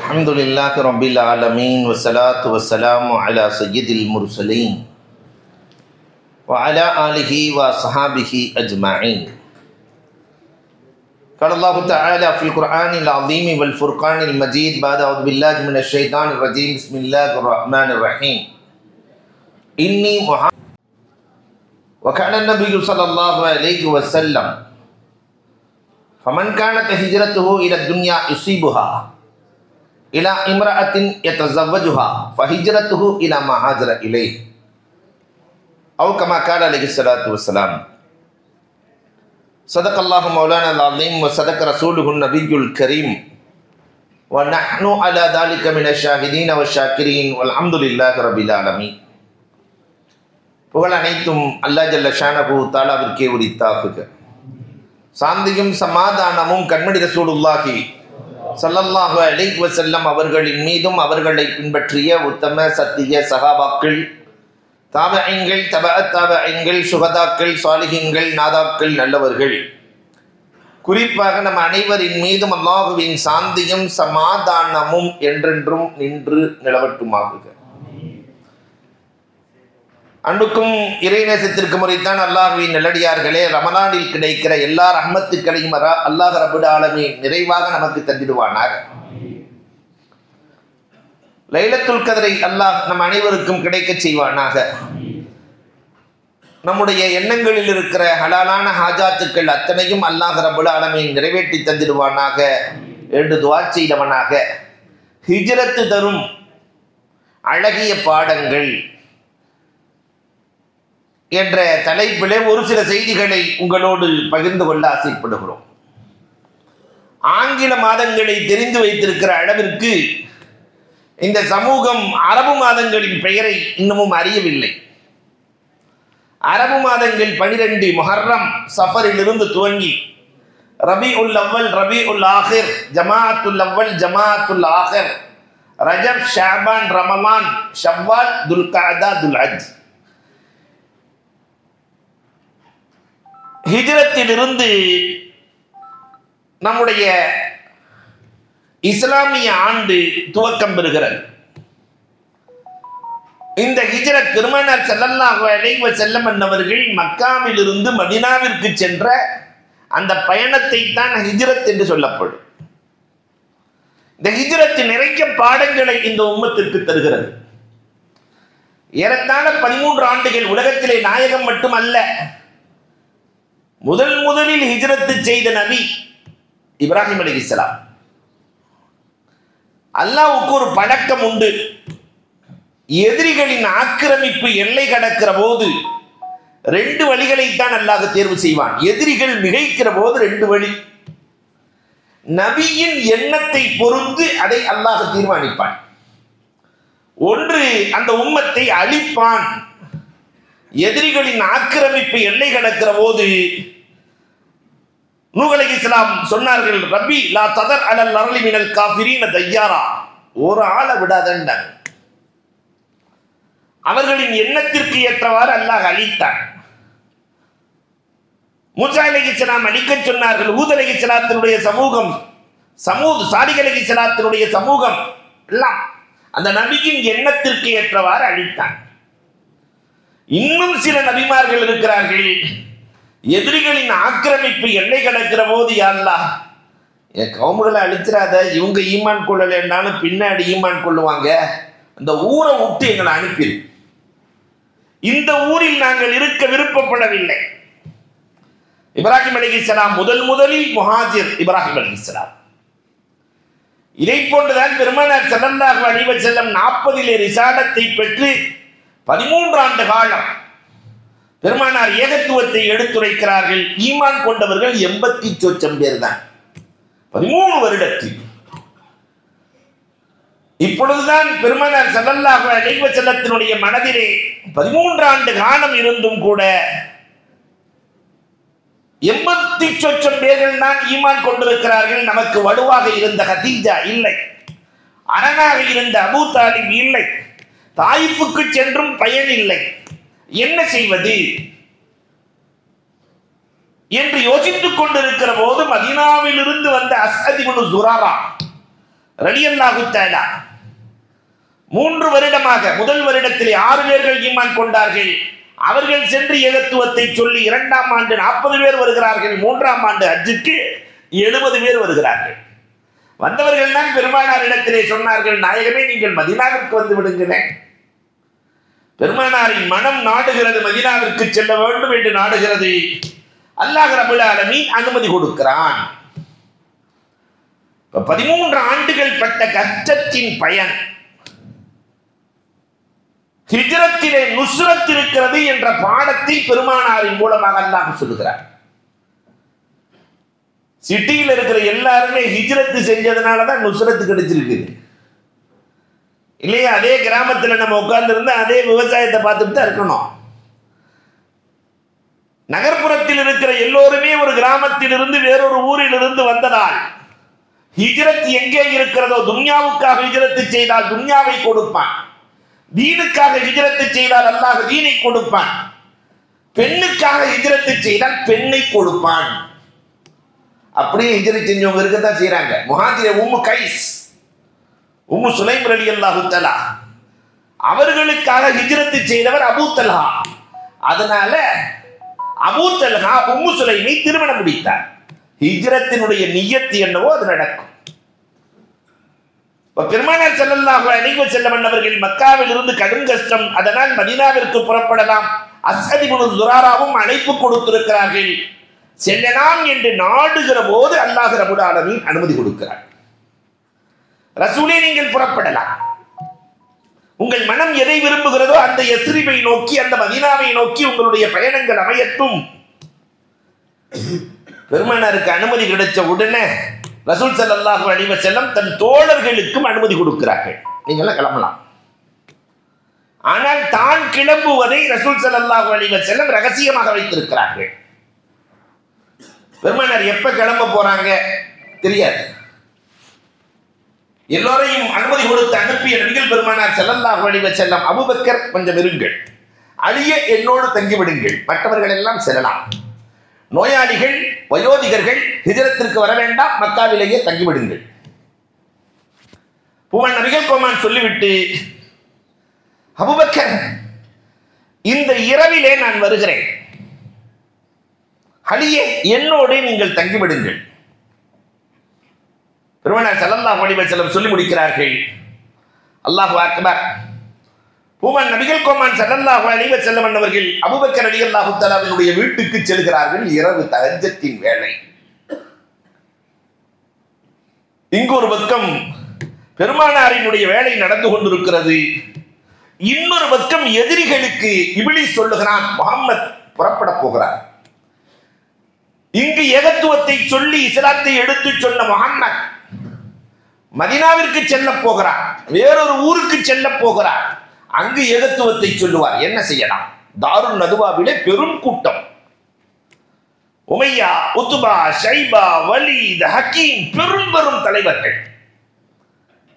الحمد لله رب العالمين والصلاة والسلام على سيد المرسلين وعلى آله وصحابه أجمعين قال الله تعالى في القرآن العظيم والفرقان المجيد بعد أعوذ بالله من الشيطان الرجيم بسم الله الرحمن الرحيم إني محمد وكان النبي صلى الله عليه وسلم. فمن كانت هجرته إلى الدنيا يصيبها إلى امرأة يتزوجها فهجرته إلى ما هاجر إليه أو كما قال عليه الصلاة والسلام صدق الله مولانا العظيم وصدق رسوله النبي الكريم ونحن على ذلك من الشاهدين والشاكرين والحمد لله رب العالمين புகழ் அனைத்தும் அல்லா ஜல்ல ஷானபு தாலாவிற்கே உரித்தாக்குக சாந்தியும் சமாதானமும் கண்மணி ரசூலுல்லாஹி சல்லல்லாஹு அலைஹி செல்லம் அவர்களின் மீதும் அவர்களை பின்பற்றிய உத்தம சத்திய சகாபாக்கள் தாபஐங்கள் தப தாபஐங்கள் சுகதாக்கள் சாலிகங்கள் நாதாக்கள் நல்லவர்கள். குறிப்பாக நம் அனைவரின் மீதும் அல்லாஹுவின் சாந்தியும் சமாதானமும் என்றென்றும் நின்று நிலவட்டுமாகுக. அன்புக்கும் இறைநேசத்திற்கு முறைத்தான் அல்லாஹுவின் நல்லடியார்களே ரமலானில் கிடைக்கிற எல்லா ரஹமத்துக்களையும் அல்லாஹ் ரபுட ஆலமி நிறைவாக நமக்கு தந்திடுவானார் லைலத்துல் கதரை அல்லாஹ் நம் அனைவருக்கும் கிடைக்க செய்வானாக. நம்முடைய எண்ணங்களில் இருக்கிற ஹலாலான ஹாஜாத்துக்கள் அத்தனையும் அல்லாஹ் ரபுல் ஆலமி நிறைவேற்றி தந்திடுவானாக. என்று துவா செய்தவனாக. ஹிஜரத்து தரும் அழகிய பாடங்கள் என்ற தலைப்பிலே ஒரு சில செய்திகளை உங்களோடு பகிர்ந்து கொள்ள ஆசைப்படுகிறோம். ஆங்கில மாதங்களை தெரிந்து வைத்திருக்கிற அளவிற்கு இந்த சமூகம் அரபு மாதங்களின் பெயரை இன்னமும் அறியவில்லை. அரபு மாதங்கள் பனிரெண்டு மொஹர்ரம் சஃபரிலிருந்து துவங்கி ரபி உல் அவ்வல் ரபி உல் ஆஹிர் ஜமாத்துல் அவ்வல் ஜமாத்துல் ஆஹிர் ரஜப் ஷாபான் ரமலான் ஷவ்வால் துல்காதா துல் ஹிஜரத்திலிருந்து நம்முடைய இஸ்லாமிய ஆண்டு துவக்கம் பெறுகிறது. இந்த ஹிஜரத் திருமணர் செல்லல்லாஹு அலைவ செல்லம் என்னவர்கள் மக்காவிலிருந்து மதினாவிற்கு சென்ற அந்த பயணத்தை தான் ஹிஜரத் என்று சொல்லப்படும். இந்த ஹிஜரத் நிறைய பாடங்களை இந்த உம்மத்திற்கு தருகிறது. ஏறத்தாழ பதிமூன்று ஆண்டுகள் உலகத்திலே நாயகம் மட்டுமல்ல முதல் முதலில் ஹிஜரத்து செய்த நபி இப்ராஹிம் அலி இஸ்லாம் அல்லாவுக்கு ஒரு பழக்கம் உண்டு. எதிரிகளின் ஆக்கிரமிப்பு எல்லை கடக்கிற போது ரெண்டு வழிகளைத்தான் அல்லாஹ் தேர்வு செய்வான். எதிரிகள் மிகைக்கிற போது ரெண்டு வழி. நபியின் எண்ணத்தை பொறுத்து அதை அல்லாஹ் தீர்மானிப்பான். ஒன்று அந்த உம்மத்தை அழிப்பான். எதிரிகளின் ஆக்கிரமிப்பு எல்லை கடக்கிற போது நூகலை இஸ்லாம் சொன்னார்கள் ரபி லா ததர் அலல் அரளி மினல் காஃபிரீன தையாரா ஒரு ஆளை விடாதண்டாங்க அவர்களின் எண்ணத்திற்கு ஏற்றவாறு அல்லாஹ் அழித்தான். மூசா அலி இஸ்லாம் அழிக்க சொன்னார்கள் ஊத் அலி இஸ்லாத்தினுடைய சமூகம் சமூக சாலிக் அலி இஸ்லாத்தினுடைய சமூகம் எல்லாம் அந்த நபியின் எண்ணத்திற்கு ஏற்றவாறு அழித்தான். இன்னும் சில நபிமார்கள் இருக்கிறார்கள். எதிரிகளின் ஆக்கிரமிப்பு எண்ணெய் கிடக்கிற போது யாருலா என் கவுமுகளை அழிச்சிடாத இவங்க ஈமான் கொள்ளலைன்னாலும் பின்னாடி ஈமான் கொள்ளுவாங்க. அந்த ஊரை விட்டு எங்களை அனுப்பிடு இந்த ஊரில் நாங்கள் இருக்க விருப்பப்படவில்லை. இப்ராஹிம் அலி இஸ்லாம் முதல் முதலில் முஹாஜிர் இப்ராஹிம் அலி இஸ்லாம் இதை போன்றுதான் பெருமானார் செல்லல்லாஹு அணிவ செல்லம் நாற்பதிலே ரிசாடத்தை பெற்று பதிமூன்று ஆண்டு காலம் பெருமானார் ஏகத்துவத்தை எடுத்துரைக்கிறார்கள். ஈமான் கொண்டவர்கள் எண்பத்தி சொச்சம் பேர் தான். பதிமூணு வருடத்தில். இப்பொழுதுதான் பெருமானார் செல்லல்லாக நெய்வ செல்லத்தினுடைய மனதிலே பதிமூன்று ஆண்டு காலம் இருந்தும் கூட எண்பத்தி சொச்சம் பேர்கள் தான் ஈமான் கொண்டிருக்கிறார்கள். நமக்கு வலுவாக இருந்த ஹதீஜா இல்லை. அரணாக இருந்த அபூ தாலிப் இல்லை. தாய்ப்புக்கு சென்றும் பயன் இல்லை என்ன செய்வது? என்று யோசித்துக் கொண்டிருக்கிற போது மதீனாவிலிருந்து வந்த அசதிபுனு சுராரா ரலியல்லாஹு தஆலா மூன்று வருடமாக முதல் வருடத்திலே ஆறு பேர்கள் ஈமான் கொண்டார்கள். அவர்கள் சென்று ஏகத்துவத்தை சொல்லி இரண்டாம் ஆண்டு நாற்பது பேர் வருகிறார்கள் மூன்றாம் ஆண்டு அஜுக்கு எழுபது பேர் வருகிறார்கள். வந்தவர்கள் தான் பெருமானாரிடத்திலே சொன்னார்கள் நாயகமே நீங்கள் மதினாவிற்கு வந்து விடுங்களேன் பெருமானாரின் மனம் நாடுகிறது மதினாவிற்கு செல்ல வேண்டும் என்று நாடுகிறது. அல்லாஹ் ரபுல் ஆலமீன் அனுமதி கொடுக்கிறான். பதிமூன்று ஆண்டுகள் பட்ட கஷ்டத்தின் பயன் ஹிஜரத்திலே நுசுரத்திருக்கிறது இருக்கிறது என்ற பாடத்தை பெருமானாரின் மூலமாக அல்லாஹ் சொல்லுகிறார். சிட்டியில் இருக்கிற எல்லாருமே ஹிஜ்ரத்து செஞ்சதுனால தான் நுசுரத்து கிடைச்சிருக்குது இல்லையா? அதே கிராமத்தில் நம்ம உட்கார்ந்துருந்தா அதே விவசாயத்தை பார்த்துட்டு தான் இருக்கணும். நகர்ப்புறத்தில் இருக்கிற எல்லோருமே ஒரு கிராமத்திலிருந்து வேறொரு ஊரிலிருந்து வந்ததால் ஹிஜ்ரத் எங்கே இருக்கிறதோ துன்யாவுக்காக ஹிஜ்ரத்து செய்தால் துன்யாவை கொடுப்பான். தீனுக்காக ஹிஜ்ரத்து செய்தால் அல்லாஹ் தீனை கொடுப்பான். பெண்ணுக்காக ஹிஜ்ரத்து செய்தால் பெண்ணை கொடுப்பான். அப்படியே இன்ஜரி செஞ்சவங்க இருக்கத்தான் செய்யறாங்க முஹாஜிர உம்மு கைஸ் உம்மு சுலைம் ரலி அல்லாஹு தலா அவர்களுக்காக ஹிஜ்ரத்து செய்தவர் அபூத்தல்ஹா அதனால அபூத்தல்ஹா உம்மு சுலைமை திருமணம் முடித்தார். ஹிஜ்ரத்தினுடைய நியத்து என்னவோ அது நடக்கும். இப்ப பெருமானார் ஸல்லல்லாஹு அலைஹி வஸல்லம் அவர்கள் மக்காவில் இருந்து கடும் கஷ்டம் அதனால் மதீனாவிற்கு புறப்படலாம். அசதி இப்னு துராராவும் அழைப்பு கொடுத்திருக்கிறார்கள். செல்லலாம் என்று நாடுகிற போது அல்லாஹ் ரபுல் அனுமதி கொடுக்கிறார். ரசூலே நீங்கள் புறப்படலாம். உங்கள் மனம் எதை விரும்புகிறதோ அந்த எஸ்ரிவை நோக்கி அந்த மதினாவை நோக்கி உங்களுடைய பயணங்கள் அமையட்டும். பெருமனருக்கு அனுமதி கிடைச்ச உடனே ரசூல் ஸல்லல்லாஹு அடிவ செல்லம் தன் தோழர்களுக்கும் அனுமதி கொடுக்கிறார்கள். நீங்களாம் கிளம்பலாம். ஆனால் தான் கிளம்புவதை ரசூல் ஸல்லல்லாஹு அடிவ செல்லம் ரகசியமாக வைத்திருக்கிறார்கள். பெருமானார் எப்ப கிளம்ப போறாங்க தெரியாது. எல்லோரையும் அனுமதி கொடுத்து அனுப்பிய நபிகள் பெருமானார் ஸல்லல்லாஹு அலைஹி செல்லம் அபுபக்கர் கொஞ்சம் இருங்கள். அழிய என்னோடு தங்கிவிடுங்கள் மற்றவர்கள் எல்லாம் செல்லலாம். நோயாளிகள் வயோதிகர்கள் ஹிஜரத்திற்கு வர வேண்டாம் மக்காவிலேயே தங்கிவிடுங்கள் புவன் நபிகள் கோமான் சொல்லிவிட்டு அபுபக்கர் இந்த இரவிலே நான் வருகிறேன். அழியே என்னோடு நீங்கள் தங்கிவிடுங்கள். பெருமனார் செல்லல்லா அலைஹி செல்லம் சொல்லி முடிக்கிறார்கள். அல்லாஹு அக்பர். பூமன் நபிகள் கோமான் ஸல்லல்லாஹு செல்லம் என்பவர்கள் அபுபக்கர் அபூபக்கர் ரலியல்லாஹு தலாவினுடைய வீட்டுக்கு செல்கிறார்கள் இரவு தரஞ்சத்தின் வேலை இங்கு ஒரு பக்கம் பெருமானாரினுடைய வேலை நடந்து கொண்டிருக்கிறது. இன்னொரு பக்கம் எதிரிகளுக்கு இபிலி சொல்லுகிறான் முகம்மது புறப்பட போகிறார். இங்கு ஏகத்துவத்தை சொல்லி இஸ்லாத்தை எடுத்து சொன்ன முகம்மத் மதினாவிற்கு செல்ல போகிறார். வேறொரு ஊருக்கு செல்ல போகிறார். அங்கு ஏகத்துவத்தை சொல்லுவார். என்ன செய்யலாம்? தாருன் நதுவாவிலே பெரும் கூட்டம். Umayya Utba Shaiba Walid Hakim பெரும் பெரும் தலைவர்கள்.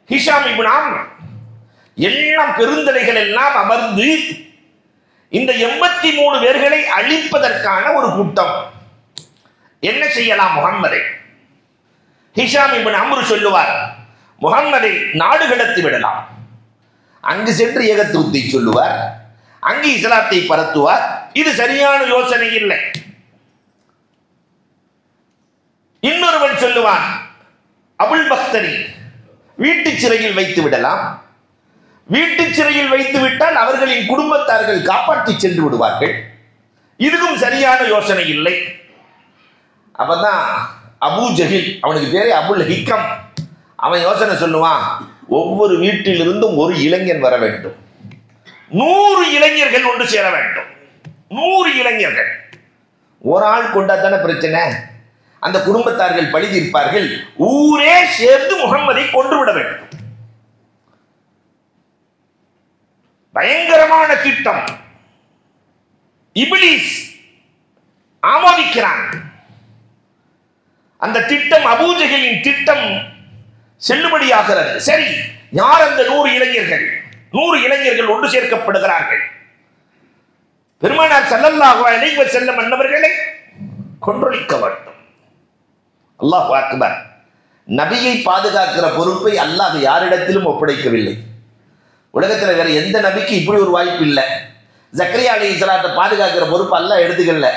ஹிஷாம் இப்னு எல்லாம் பெருந்தலைகள் எல்லாம் அமர்ந்து இந்த எண்பத்தி மூணு பேர்களை அழிப்பதற்கான ஒரு கூட்டம். என்ன செய்யலாம் முகம்மதை? ஹிஷாம் இப்னு அம்ரு சொல்லுவார் முகம்மதை நாடு கடத்தி விடலாம். அங்கு சென்று ஏகத்துவத்தை சொல்லுவார் அங்கு இஸ்லாத்தை பரத்துவார். இது சரியான யோசனை இல்லை. இன்னொருவன் சொல்லுவான் அபுல் பக்தரி வீட்டு சிறையில் வைத்து விடலாம். வீட்டு சிறையில் வைத்து விட்டால் அவர்களின் குடும்பத்தார்கள் காப்பாற்றி சென்று விடுவார்கள். இதுவும் சரியான யோசனை இல்லை. அப்பதான் அபு ஜஹில் அவனுக்கு பேரே அபுல் ஹிக்கம் அவன் யோசனை சொல்லுவான் ஒவ்வொரு வீட்டிலிருந்தும் ஒரு இளைஞன் வர வேண்டும். நூறு இளைஞர்கள் ஒன்று சேர வேண்டும். நூறு இளைஞர்கள். ஒரு ஆள் கொண்டா தானே பிரச்சனை? அந்த குடும்பத்தார்கள் பழி தீர்ப்பார்கள் ஊரே சேர்ந்து முகம்மதை கொன்று விட வேண்டும். பயங்கரமான திட்டம். இபிலிஸ் ஆமோதிக்கிறான். அந்த திட்டம் அபூஜகளின் திட்டம் செல்லுபடியாகிறது. சரி யார் அந்த நூறு இளைஞர்கள்? நூறு இளைஞர்கள் ஒன்று சேர்க்கப்படுகிறார்கள். பெருமானார் ஸல்லல்லாஹு இணைவ செல்ல அன்னவர்களை கொன்றொழிக்க வேண்டும். அல்லாஹ் அக்பர் நபியை பாதுகாக்கிற பொறுப்பை அல்லாஹ் யாரிடத்திலும் ஒப்படைக்கவில்லை. உலகத்தில் வேற எந்த நபிக்கு இப்படி ஒரு வாய்ப்பு இல்லை. ஜக்கரியா அலி இஸ்லாத்தை பாதுகாக்கிற பொறுப்பு அல்லாஹ் எடுத்துக்கல.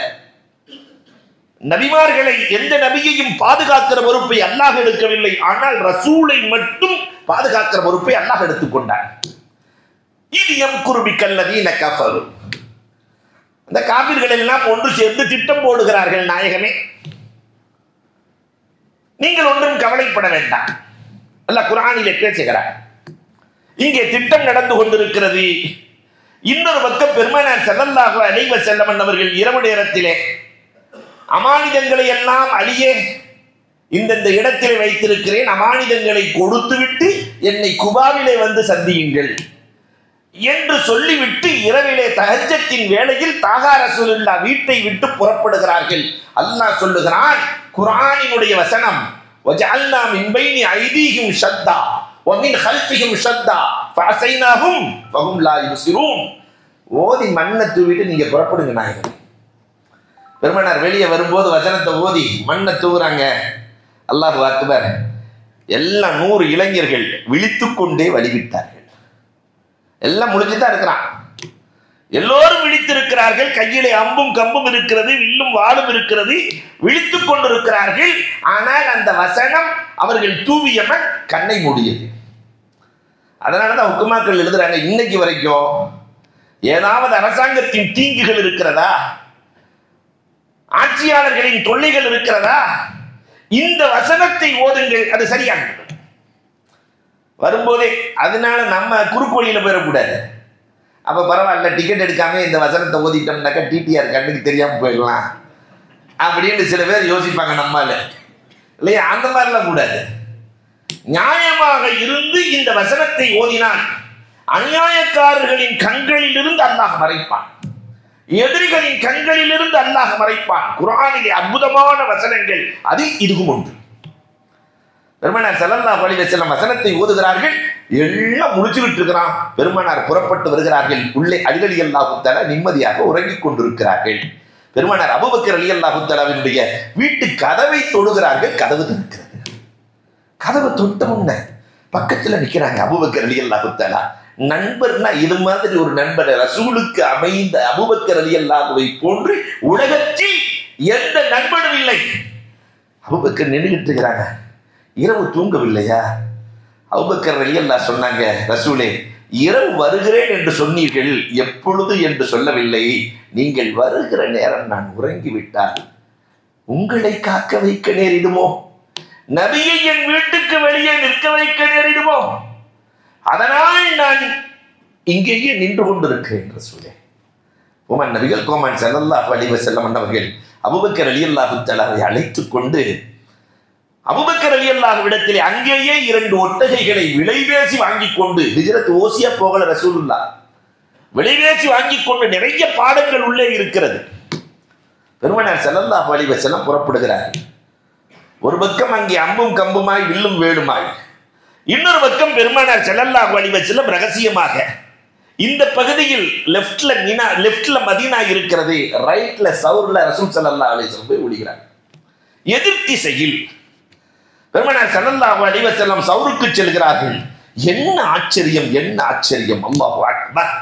நபிமார்களை எந்த நபியையும் பாதுகாக்கிற பொறுப்பை அல்லாஹ் எடுக்கவில்லை. ஆனால் ரசூலை மட்டும் பாதுகாக்கிற பொறுப்பை அல்லாஹ் எடுத்துக்கொண்டார் இது எம் குருபி கல்லதீன கஃபரு. அந்த காபிர்கள் எல்லாம் ஒன்று சேர்ந்து திட்டம் போடுகிறார்கள் நாயகமே. நீங்கள் ஒன்றும் கவலைப்பட வேண்டாம். அல்ல குரானிலே பேசுகிறார். இங்கே திட்டம் நடந்து கொண்டிருக்கிறது. இன்னொரு பக்கம் பெருமனார் செல்லல்லாக அலைவ செல்லமன் அவர்கள் இரவு நேரத்திலே அமானிதங்களை எல்லாம் அழியே இந்தந்த இடத்திலே வைத்திருக்கிறேன் அமானிதங்களை கொடுத்துவிட்டு என்னை குபாவிலே வந்து சந்தியுங்கள் என்று சொல்லிவிட்டு இரவிலே தகஜத்தின் வேளையில் தாகா ரசூலுல்லா வீட்டை விட்டு புறப்படுகிறார்கள் அல்லாஹ் சொல்லுகிறான் குர்ஆனினுடைய வசனம் وجعلنا من بين أيديهم شدا ومن خلفهم شدا فعصيناهم فهم لا يبصرون ஓதி மண்ணை தூவிட்டு நீங்க புறப்படுங்க நாயகன் பெருமனார் வெளியே வரும்போது வசனத்தை ஓதி மண்ணை தூவுறாங்க. அல்லாஹ் அக்பர். எல்லாம் நூறு இளைஞர்கள் விழித்துக்கொண்டே வழிவிட்டார்கள். எல்லாம் முடிஞ்சுதான் இருக்கிறான். எல்லோரும் விழித்திருக்கிறார்கள். கையிலே அம்பும் கம்பும் இருக்கிறது வில்லும் வாளும் இருக்கிறது. விழித்து கொண்டிருக்கிறார்கள். ஆனால் அந்த வசனம் அவர்கள் தூவியவன் கண்ணை மூடியது. அதனாலதான் உக்குமாக்கள் எழுதுறாங்க இன்னைக்கு வரைக்கும் ஏதாவது அரசாங்கத்தின் தீங்குகள் இருக்கிறதா? ஆட்சியாளர்களின் தொல்லைகள் இருக்கிறதா? இந்த வசனத்தை ஓதுங்கள் அது சரியானது. வரும்போதே அதனால நம்ம குறுக்கு போயிடக்கூடாது. அப்ப பரவாயில்ல டிக்கெட் எடுக்காம இந்த வசனத்தை ஓதிட்டோம்னாக்கா டிடிஆர் கண்ணுக்கு தெரியாம போயிடலாம். அப்படின்னு சில பேர் யோசிப்பாங்க நம்மால. இல்லையா? அந்த மாதிரிலாம் கூடாது. நியாயமாக இருந்து இந்த வசனத்தை ஓதினால் அநியாயக்காரர்களின் கண்களில் இருந்து அல்லாஹ் மறைப்பான். எதிரிகளின் கண்களில் இருந்து அல்லாஹ் மறைப்பான். குரானிலே அற்புதமான வசனங்கள் அது இதுவும் ஒன்று பெருமனார் செல்லல்லா வழி சில வசனத்தை ஓதுகிறார்கள் எல்லாம் முடிச்சுக்கிட்டு இருக்கிறான் பெருமனார் புறப்பட்டு வருகிறார்கள் உள்ளே அடிகளி அல்லாஹுத்தல நிம்மதியாக உறங்கிக் கொண்டிருக்கிறார்கள். பெருமனார் அபுபக்கர் அலி அல்லாஹுத்தலாவினுடைய வீட்டு கதவை தொடுகிறார்கள் கதவு திறக்கிறது. கதவை தொட்ட முன்ன பக்கத்துல நிக்கிறாங்க அபுபக்கர் அலி அல்லாஹுத்தலா நண்பர்னா இது மாதிரி ஒரு நண்பர் ரசூலுக்கு அமைந்த அபுபக்கர் அலி அல்லாதவை போன்று உலகத்தில் எந்த நண்பனும் இல்லை. அபுபக்கர் நின்றுகிட்டு இருக்கிறாங்க. இரவு தூங்கவில்லையா? அபுபக்கர் அலி அல்லா சொன்னாங்க ரசூலே இரவு வருகிறேன் என்று சொன்னீர்கள் எப்பொழுது என்று சொல்லவில்லை. நீங்கள் வருகிற நேரம் நான் உறங்கிவிட்டால் உங்களை காக்க வைக்க நேரிடுமோ? நபியை என் வீட்டுக்கு வெளியே நிற்க வைக்க நேரிடுமோ? அதனால் நான் இங்கேயே நின்று கொண்டிருக்கிறேன் சொல்லேன். உமன் நபிகள் கோமான் செல்லல்லாஹ் அலிவ செல்லம் அவர்கள் அபுபக்கர் அலி அல்லாஹு தலாவை அழைத்துக் கொண்டு அபுபக்கர் அலி அல்லாஹ்விடத்திலே அங்கேயே இரண்டு ஒட்டகைகளை விலைபேசி வாங்கி கொண்டு ஹிஜ்ரத் ஓசியா போகல ரசூலுல்லா விலைபேசி வாங்கிக் கொண்டு நிறைய பாடங்கள் உள்ளே இருக்கிறது. பெருமனார் செல்லல்லாஹ் அலி செல்லம் புறப்படுகிறார் ஒரு பக்கம் அங்கே அம்பும் கம்புமாய் வில்லும் வேணுமாய் இன்னொரு பக்கம் பெருமானார் செல்லல்லா அலி செல்லம் ரகசியமாக இந்த பகுதியில் லெஃப்ட்ல மீனா லெஃப்ட்ல மதீனா இருக்கிறது ரைட்ல சவுர்ல ரசூல் சல்லல்லாஹு அலைஹி போய் விடுகிறார் எதிர் திசையில் பெருமனார் சல்லல்லாஹு அலைஹி செல்லம் சவுருக்கு செல்கிறார்கள். என்ன ஆச்சரியம் என்ன ஆச்சரியம்? அல்லாஹு அக்பர்.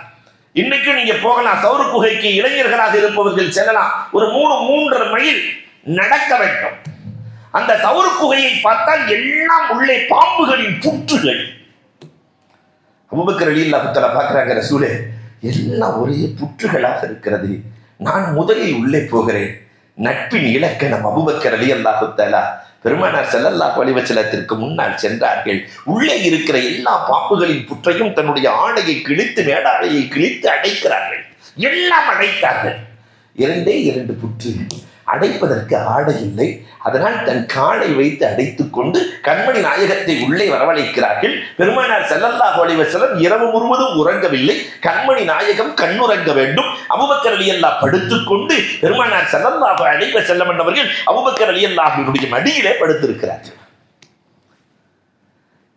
இன்னைக்கு நீங்க போகலாம் சவுரு குகைக்கு இளைஞர்களாக இருப்பவர்கள் செல்லலாம். ஒரு மூணு மூன்றரை மைல் நடக்க வேண்டும். அந்த சவுரு குகையை பார்த்தால் எல்லாம் உள்ளே பாம்புகளின் புற்றுகள். அபுபக்கர் அலி அல்லாஹுத்தலா பார்க்குறாங்க ரசூலே எல்லாம் ஒரே புற்றுகளாக இருக்கிறது. நான் முதலில் உள்ளே போகிறேன். நட்பின் இலக்கணம் அபுபக்கர் அலி அல்லாஹுத்தலா பெருமானார் செல்லல்லா வலிவச்சலத்திற்கு முன்னால் சென்றார்கள். உள்ளே இருக்கிற எல்லா பாம்புகளின் புற்றையும் தன்னுடைய ஆடையை கிழித்து மேடாடையை கிழித்து அடைக்கிறார்கள். எல்லாம் அடைத்தார்கள். இரண்டே இரண்டு புற்று அடைப்பதற்கு ஆடை இல்லை. அதனால் தன் காலை வைத்து அடைத்துக் கொண்டு கண்மணி நாயகத்தை உள்ளே வரவழைக்கிறார்கள். பெருமானார் செல்லல்லா செல்லம் இரவு முழுவதும் உறங்கவில்லை. கண்மணி நாயகம் கண்ணுறங்க வேண்டும். அபுபக்கர் அலி அல்லா படுத்துக்கொண்டு பெருமானார் செல்லல்லா அழைப்ப செல்லம் என்றவர்கள் அபுபக்கர் அலி அல்லாஹினுடைய மடியிலே படுத்திருக்கிறார்கள்.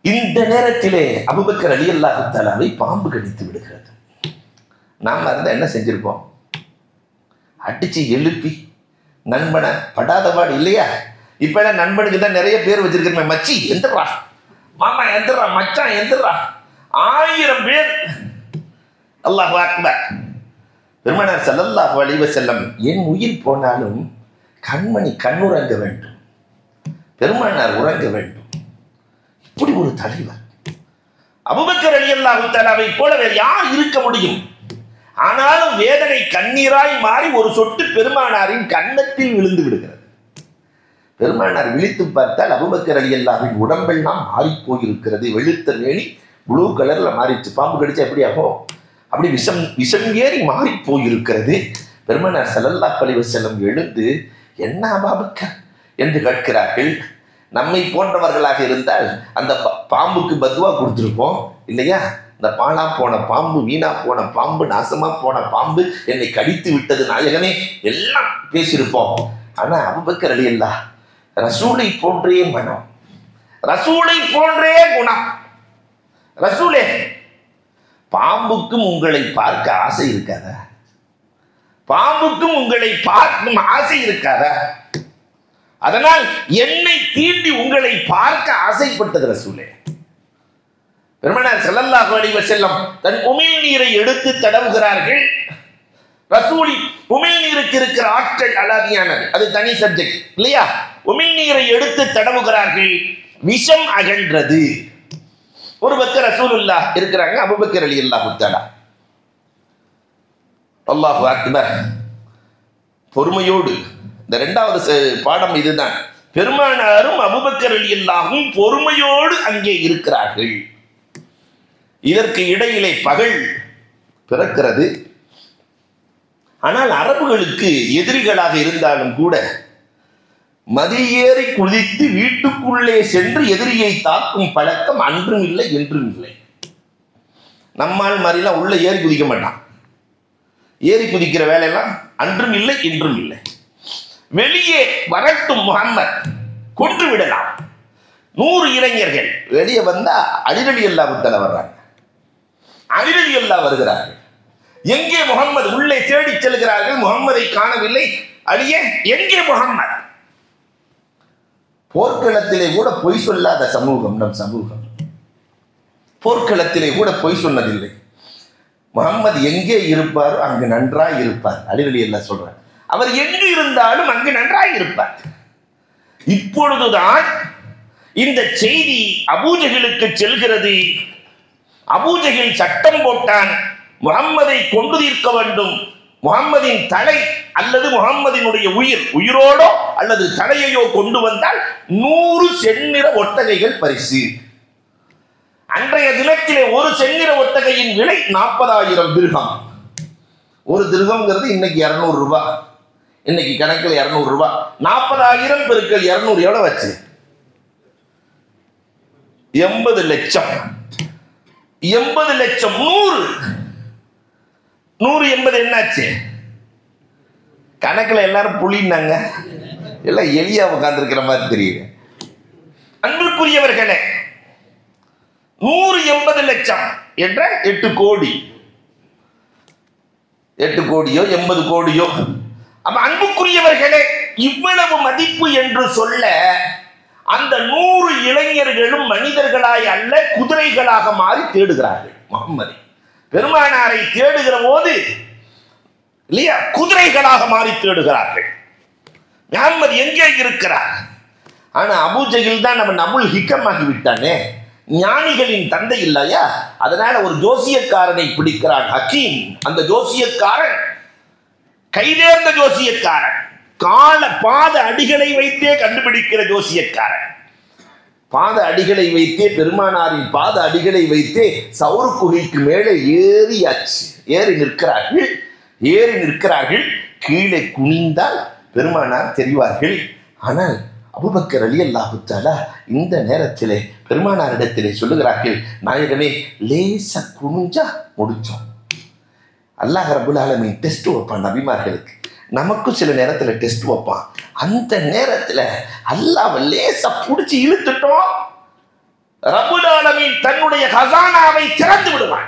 இந்த நேரத்திலே அபுபக்கர் அலி அல்லாஹு தலாவை பாம்பு கடித்து விடுகிறது. நாம் இருந்தால் என்ன செஞ்சிருப்போம்? அடிச்சு எழுப்பி நண்பனை படாத பாடு இல்லையா? இப்ப என்ன நண்பனுக்கு தான் நிறைய பேர் வச்சிருக்கிறேன் மச்சி எந்திரா. மாமா எந்திரா மச்சான் எந்திரா. ஆயிரம் பேர். அல்லாஹ் அக்பர். பெருமனார் செல்லல்லா அலைஹி செல்லம் என் உயிர் போனாலும் கண்மணி கண் உறங்க வேண்டும். பெருமானார் உறங்க வேண்டும். இப்படி ஒரு தலைவர். அபுபக்கர் ரலியல்லாஹு தஆலாவை போல வேறு யார் இருக்க முடியும்? ஆனாலும் வேதனை கண்ணீராய் மாறி ஒரு சொட்டு பெருமானாரின் கன்னத்தில் விழுந்து விடுகிறது. பெருமானார் விழித்து பார்த்தால் அபுபக்கர் ரலியல்லாஹுவின் உடம்பெல்லாம் மாறி போயிருக்கிறது. வெளுத்த மேனி ப்ளூ கலர்ல மாறிச்சு பாம்பு கடிச்சா எப்படி ஆகும்? அப்படி விஷம் விஷம் ஏறி மாறி போயிருக்கிறது. பெருமானார் ஸல்லல்லாஹு பழிவு செல்லம் எழுந்து என்ன அபாபக்கர்? என்று கேட்கிறார்கள். நம்மை போன்றவர்களாக இருந்தால் அந்த பாம்புக்கு பத்வா கொடுத்துருப்போம் இல்லையா? இந்த பாலா போன பாம்பு வீணா போன பாம்பு நாசமா போன பாம்பு என்னை கடித்து விட்டது நாயகனே எல்லாம் பேசியிருப்போம். ஆனா அபுபக்கர் அலியல்லா ரசூலை போன்றே மனம். ரசூலை போன்றே குணம். ரசூலே பாம்புக்கும் உங்களை பார்க்க ஆசை இருக்காதா? பாம்புக்கும் உங்களை பார்க்கும் ஆசை இருக்காத? அதனால் என்னை தீண்டி உங்களை பார்க்க ஆசைப்பட்டது ரசூலே. பெருமனார் செல்லல்லாஹு அலைவ செல்லம் தன் உமிழ் நீரை எடுத்து தடவுகிறார்கள். ரசூலி உமிழ் நீருக்கு இருக்கிற ஆற்றல் அலாதியானது. அது தனி சப்ஜெக்ட் இல்லையா? உமிழ் நீரை எடுத்து தடவுகிறார்கள். விஷம் அகன்றது. ஒரு பக்கம் ரசூலுல்லா இருக்கிறாங்க அபுபக்கர் அலி அல்லா தஆலா அல்லாஹு அக்பர். பொறுமையோடு இந்த ரெண்டாவது ச- பாடம் இதுதான். பெருமானாரும் அபுபக்கர் அலி அல்லாஹும் பொறுமையோடு அங்கே இருக்கிறார்கள். இதற்கு இடையிலே பகல் பிறக்கிறது. ஆனால் அரபுகளுக்கு எதிரிகளாக இருந்தாலும் கூட மதியேறி குதித்து வீட்டுக்குள்ளே சென்று எதிரியை தாக்கும் பழக்கம் அன்றும் இல்லை என்றும் இல்லை. நம்மால் மாதிரிலாம் உள்ள ஏறி குதிக்க மாட்டான். ஏறி குதிக்கிற வேலையெல்லாம் அன்றும் இல்லை இன்றும் இல்லை. வெளியே வரட்டும் முகம்மத் கொன்று விடலாம். நூறு இளைஞர்கள் வெளியே வந்தா அடிரடி எல்லாம் தலை வர்றாங்க அடிரடி அல்லா வருகிறார்கள். எங்கே முகம்மது உள்ளே தேடி செல்கிறார்கள் முகம்மதை காணவில்லை. அழிய எங்கே முகம்மது? போர்க்களத்திலே கூட பொய் சொல்லாத சமூகம் நம் சமூகம். போர்க்களத்திலே கூட பொய் சொன்னதில்லை. முகம்மது எங்கே இருப்பாரோ அங்கு நன்றாய் இருப்பார். அடிரடி எல்லாம் சொல்றார். அவர் எங்கு இருந்தாலும் அங்கு நன்றாய் இருப்பார். இப்பொழுதுதான் இந்த செய்தி அபூஜகிலுக்கு செல்கிறது. அபூஜகில் சட்டம் போட்டான். முகம்மதை கொண்டு தீர்க்க வேண்டும். முகம்மதின் தலை அல்லது முகம்மதினுடைய உயிர் உயிரோடோ அல்லது தலையையோ கொண்டு வந்தால் நூறு செந்நிற ஒட்டகைகள் பரிசு. அன்றைய தினத்திலே ஒரு செந்நிற ஒட்டகையின் விலை நாற்பதாயிரம் திருகம். ஒரு திருகம்ங்கிறது இன்னைக்கு இருநூறு ரூபாய் இன்னைக்கு கணக்கில் இருநூறு ரூபாய் நாற்பதாயிரம் பெருக்கள் இருநூறு எவ்வளவு வச்சு எண்பது லட்சம். எண்பது லட்சம் நூறு. நூறு எண்பது என்னாச்சு? கணக்குல எல்லாரும் புளினாங்க எல்லாம் எளியா உட்கார்ந்துருக்கிற மாதிரி தெரியுது. அன்புக்குரியவர்களே நூறு எண்பது லட்சம் என்ற எட்டு கோடி. எட்டு கோடியோ எண்பது கோடியோ. அப்ப அன்புக்குரியவர்களே இவ்வளவு மதிப்பு என்று சொல்ல அந்த நூறு இளைஞர்களும் மனிதர்களாய் அல்ல குதிரைகளாக மாறி தேடுகிறார்கள். முகம்மதை. பெருமானாரை தேடுகிற போது இல்லையா குதிரைகளாக மாறி தேடுகிறார்கள். முகம்மது எங்கே இருக்கிறார்? ஆனா அபூஜகில் தான் நம்ம நபுல் ஹிக்கமாகி விட்டானே. ஞானிகளின் தந்தை இல்லையா? அதனால ஒரு ஜோசியக்காரனை பிடிக்கிறான் ஹக்கீம். அந்த ஜோசியக்காரன் கைதேர்ந்த ஜோசியக்காரன். கால பாத அடிகளை வைத்தே கண்டுபிடிக்கிற ஜோசியக்காரன். பாத அடிகளை வைத்தே பெருமானாரின் பாத அடிகளை வைத்தே சவுறு குகைக்கு மேலே ஏறியாச்சு. ஏறி நிற்கிறார்கள். ஏறி நிற்கிறார்கள். கீழே குனிந்தால் பெருமானார் தெரிவார்கள். ஆனால் அபுபக்கர் அலி அல்லாஹுத்தாலா இந்த நேரத்திலே பெருமானாரிடத்திலே சொல்லுகிறார்கள் நாயகனே லேச குனிஞ்சா முடிச்சோம் அல்லாஹ் ரபுல் ஆலமின் டெஸ்ட் வைப்பான் நபிமார்களுக்கு நமக்கும் சில நேரத்தில் டெஸ்ட் வைப்பான் அந்த நேரத்தில் அல்லாவை லேசா பிடிச்சி இழுத்துட்டோம். ரபுலாலமின் தன்னுடைய ஹசானாவை திறந்து விடுவான்.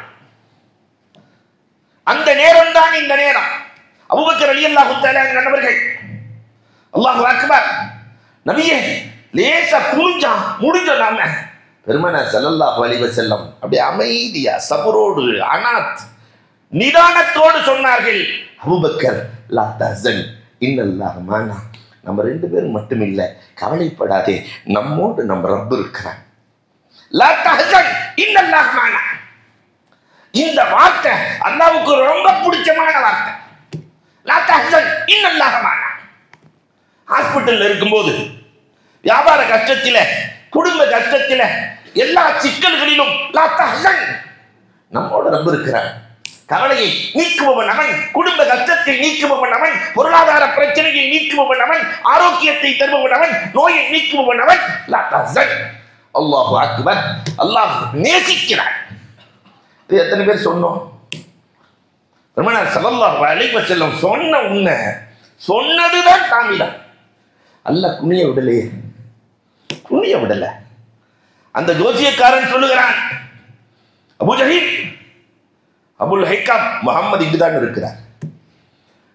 அந்த நேரம் தான் இந்த நேரம். அபூபக்கர் அலி அல்லாஹு நண்பர்கள் அல்லாஹ் அக்பர் நபியே லேசா குனிஞ்சான் முடிஞ்சோம் நாம. பெருமனார் ஸல்லல்லாஹு அலைஹி செல்லம் அப்படியே அமைதியா சபரோடு அனாத் நிதானத்தோடு சொன்னார்கள். அபுபக்கர் லா தஹ்சன் இன்னல்லாஹ் மானா நம்ம ரெண்டு பேரும் மட்டும் இல்லை கவலைப்படாதே. நம்மோடு நம்ம ரப்பு இருக்கிறான். இந்த வார்த்தை அல்லாவுக்கு ரொம்ப பிடிச்சமான வார்த்தை. ஹாஸ்பிட்டல் இருக்கும்போது வியாபார கஷ்டத்தில குடும்ப கஷ்டத்தில எல்லா சிக்கல்களிலும் நம்மோட ரப்பு இருக்கிறான். கவலையை நீக்குபவன் அவன் குடும்ப கஷ்டத்தை நீக்குபவன் அவன் பொருளாதார பிரச்சனையை நீக்குபவன் அவன் ஆரோக்கியத்தை தருபவன் அவன் நோயை நீக்குபவன் அவன். லா அல்லாஹு அக்பர். அல்லாஹ் நேசிக்கிறான் இது எத்தனை பேர் சொன்னோம்? பெருமனார் ஸல்லல்லாஹு அலைஹி செல்லம் சொன்ன உன்ன சொன்னதுதான் தாமிடம் அல்ல குனிய விடலையே. குனிய விடல. அந்த ஜோசியக்காரன் சொல்லுகிறான் அபுஜஹீத் அபுல் ஹைக்காம் முகம்மது இங்குதான் இருக்கிறார்.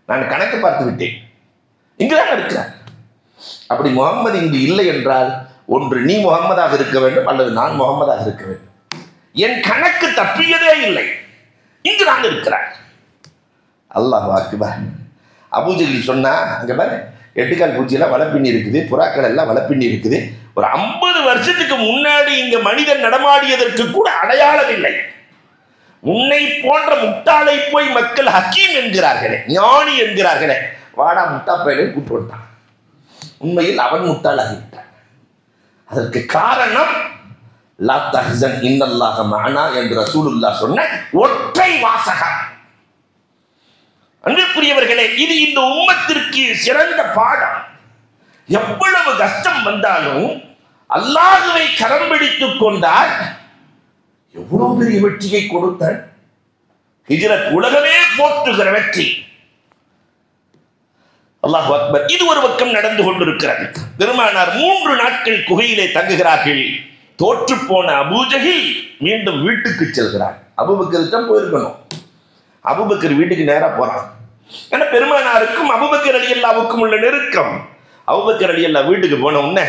நான் கணக்கு பார்த்து விட்டேன். இங்குதான் இருக்கிறார். அப்படி முகம்மது இங்கு இல்லை என்றால் ஒன்று நீ முகம்மதாக இருக்க வேண்டும் அல்லது நான் முகம்மதாக இருக்க வேண்டும். என் கணக்கு தப்பியதே இல்லை. இங்கு நான் இருக்கிறார். அல்லாஹ் அக்பர். அபூஜகில் சொன்னா அங்க பாரு எட்டுக்கால் பூச்சியெல்லாம் வளப்பின்னி இருக்குது புறாக்கள் எல்லாம் வளப்பின்னி இருக்குது. ஒரு ஐம்பது வருஷத்துக்கு முன்னாடி இங்க மனிதன் நடமாடியதற்கு கூட அடையாளம் இல்லை. உன்னை போன்ற முட்டாளை போய் மக்கள் ஹக்கீம் என்கிறார்களே ஞானி என்கிறார்களே. வாடா முட்டா பையனை கூட்டு வந்தான் உண்மையில் அவன் முட்டாளாகிவிட்டான். அதற்கு காரணம் லா தஹன் இன்னல்லாக மானா என்று ரசூலுல்லா சொன்ன ஒற்றை வாசகம். அன்புக்குரியவர்களே இது இந்த உம்மத்திற்கு சிறந்த பாடம். எவ்வளவு கஷ்டம் வந்தாலும் அல்லாஹுவை கரம் பிடித்துக் கொண்டால் எவ்வளவு பெரிய வெற்றியை கொடுத்த ஹிஜ்ரத் உலகமே போற்றுகிற வெற்றி. அல்லாஹ் அக்பர் இது ஒரு பக்கம் நடந்து கொண்டிருக்கிறது. பெருமானார் மூன்று நாட்கள் குகையிலே தங்குகிறார்கள். தோற்று போன அபூஜகில் மீண்டும் வீட்டுக்கு செல்கிறார். அபுபக்கர் போயிருக்கணும். அபுபக்கர் வீட்டுக்கு நேரா போறான். ஏன்னா பெருமானாருக்கும் அபுபக்கர் அலி அல்லாவுக்கும் உள்ள நெருக்கம். அபுபக்கர் அலி அல்லா வீட்டுக்கு போன உடனே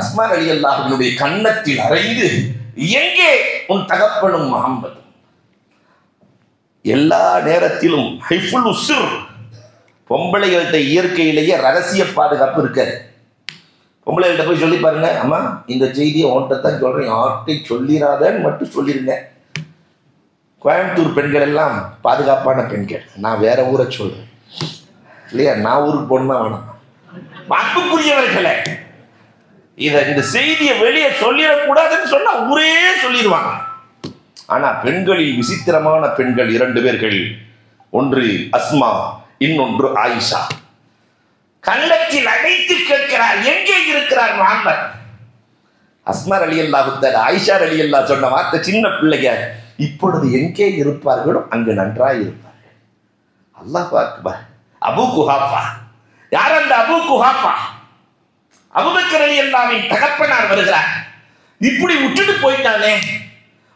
அஸ்மான் அலியல்லாவினுடைய கன்னத்தில் அறைந்து எங்கே உன் தகப்பனும் முகம்மது எல்லா நேரத்திலும் ஹைஃபுல் உசுர். பொம்பளைகள்கிட்ட இயற்கையிலேயே ரகசிய பாதுகாப்பு இருக்காது. பொம்பளைகள்கிட்ட போய் சொல்லி பாருங்க அம்மா இந்த செய்தியை உன்கிட்ட தான் சொல்றேன். யார்கிட்டையும் சொல்லிடாதன்னு மட்டும் சொல்லிருங்க. கோயம்புத்தூர் பெண்கள் எல்லாம் பாதுகாப்பான பெண்கள். நான் வேற ஊரை சொல்றேன். இல்லையா? நான் ஊருக்கு போனா வேணாம்? அன்புக்குரியவர்களை இத இந்த செய்தியை வெளியே சொல்லிடக்கூடாதுன்னு சொன்னா ஊரே சொல்லிடுவாங்க. ஆனா பெண்களில் விசித்திரமான பெண்கள் இரண்டு பேர்கள். ஒன்று அஸ்மா இன்னொன்று ஆயிஷா. கள்ளத்தில் அடைத்து கேட்கிறார் எங்கே இருக்கிறார் முகமது அஸ்மர் அலி அல்லாஹுத்தர் ஆயிஷா அலி அல்லா சொன்ன வார்த்தை சின்ன பிள்ளைங்க இப்பொழுது எங்கே இருப்பார்களோ அங்கு நன்றாய் இருப்பார்கள். அல்லாஹ் அக்பர். அபு குஹாஃபா. யார் அந்த அபு குஹாஃபா? அபுபக்கர் அலி அல்லாவின் தகப்பனார் வருகிறார். இப்படி விட்டுட்டு போயிட்டானே.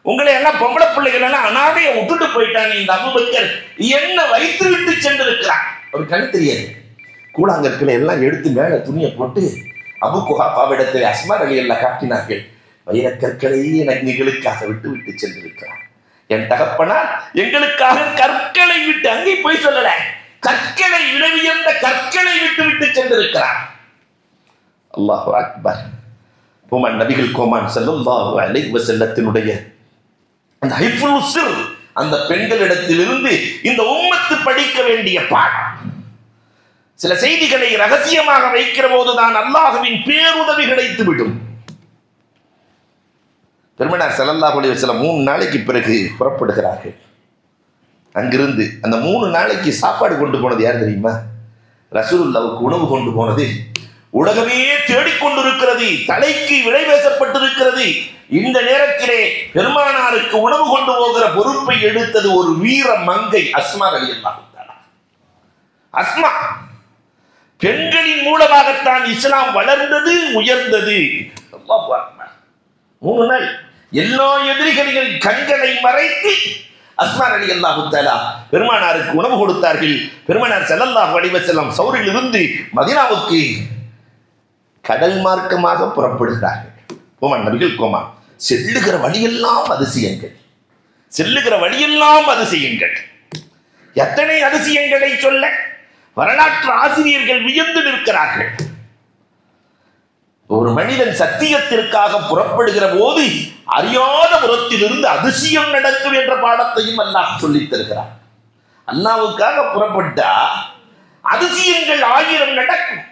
உங்களை எல்லாம் பொம்பளை பிள்ளைகள் எல்லாம் அனாதைய விட்டுட்டு போயிட்டானே இந்த அபுபக்கர். என்ன வைத்து விட்டு சென்றிருக்கிறார்? ஒரு கண்ணு தெரியாது. கூழாங்கற்களை எல்லாம் எடுத்து மேலே துணியை போட்டு அபு குஹாபாவிடத்தில் அஸ்மார் அலி அல்லா காட்டினார்கள் வைரக்கற்களையே எனக்கு எங்களுக்காக விட்டு விட்டு சென்றிருக்கிறார். என் தகப்பனா எங்களுக்காக கற்களை விட்டு அங்கே போய் சொல்லல. கற்களை விளவியந்த கற்களை விட்டு விட்டு சென்றிருக்கிறார். அல்லாஹு அக்பர். கோமான் நபிகள் கோமான் செல்லுல்லாஹு அலை வசல்லத்தினுடைய அந்த ஹைஃபுல் அந்த பெண்களிடத்திலிருந்து இந்த உம்மத்து படிக்க வேண்டிய பாடம். சில செய்திகளை ரகசியமாக வைக்கிற போதுதான் அல்லாஹுவின் பேருதவி கிடைத்து விடும். பெருமனார் ஸல்லல்லாஹு அலைஹி சில மூணு நாளைக்கு பிறகு புறப்படுகிறார்கள். அங்கிருந்து அந்த மூணு நாளைக்கு சாப்பாடு கொண்டு போனது யார் தெரியுமா? ரசூலுல்லாவுக்கு உணவு கொண்டு போனது உலகமே தேடிக்கொண்டிருக்கிறது தலைக்கு விலை பேசப்பட்டிருக்கிறது. இந்த நேரத்திலே பெருமானாருக்கு உணவு கொண்டு போகிற பொறுப்பை எடுத்தது ஒரு வீர மங்கை அஸ்மா அலி அஸ்மா பெண்களின் மூலமாகத்தான் இஸ்லாம் வளர்ந்தது உயர்ந்தது. மூணு நாள் எல்லா எதிரிகளின் கண்களை மறைத்து அஸ்மான் அலி அல்லாஹு தாலா பெருமானாருக்கு உணவு கொடுத்தார்கள். பெருமானார் செல்லல்லாஹ் வடிவ செல்லம் சௌரில் இருந்து மதினாவுக்கு கடல் மார்க்கமாக புறப்படுகிறார்கள். கோமா நபிகள் கோமா செல்லுகிற வழியெல்லாம் அதிசயங்கள் செல்லுகிற வழியெல்லாம் அதிசயங்கள் எத்தனை அதிசயங்களை சொல்ல வரலாற்று ஆசிரியர்கள் வியந்து நிற்கிறார்கள். ஒரு மனிதன் சத்தியத்திற்காக புறப்படுகிற போது அறியாத புறத்திலிருந்து அதிசயம் நடக்கும் என்ற பாடத்தையும் அல்லாஹ் சொல்லித் தருகிறார் அல்லாவுக்காக புறப்பட்டா அதிசயங்கள் ஆயிரம் நடக்கும்.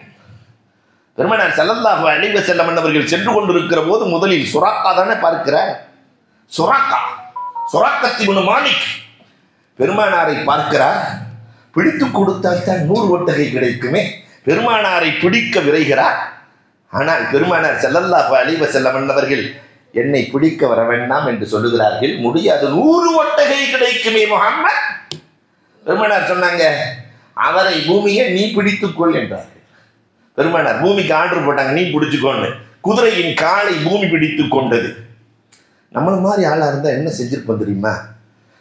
பெருமனார் செல்லல்லாஹு அழிவ செல்லம் அவர்கள் சென்று கொண்டிருக்கிற போது முதலில் சுராக்கா தானே பார்க்கிறார் சுராக்கா. சுராக்கத்தின் மாணிக் பெருமானாரை பார்க்கிறார். பிடித்து கொடுத்தால் தான் நூறு ஒட்டகை கிடைக்குமே. பெருமானாரை பிடிக்க விரைகிறார். ஆனால் பெருமானார் செல்லல்லாஹு அழிவ செல்லம் அவர்கள் என்னை பிடிக்க வர வேண்டாம் என்று சொல்லுகிறார்கள். முடியாது நூறு ஒட்டகை கிடைக்குமே முகம்மது பெருமானார் சொன்னாங்க அவரை பூமியை நீ பிடித்துக்கொள் என்றார். பெருமானார் பூமிக்கு ஆர்டர் போட்டாங்க நீ பிடிச்சிக்கோன்னு. குதிரையின் காலை பூமி பிடித்து கொண்டது. நம்மளை மாதிரி ஆளாக இருந்தால் என்ன செஞ்சுருப்போம் தெரியுமா?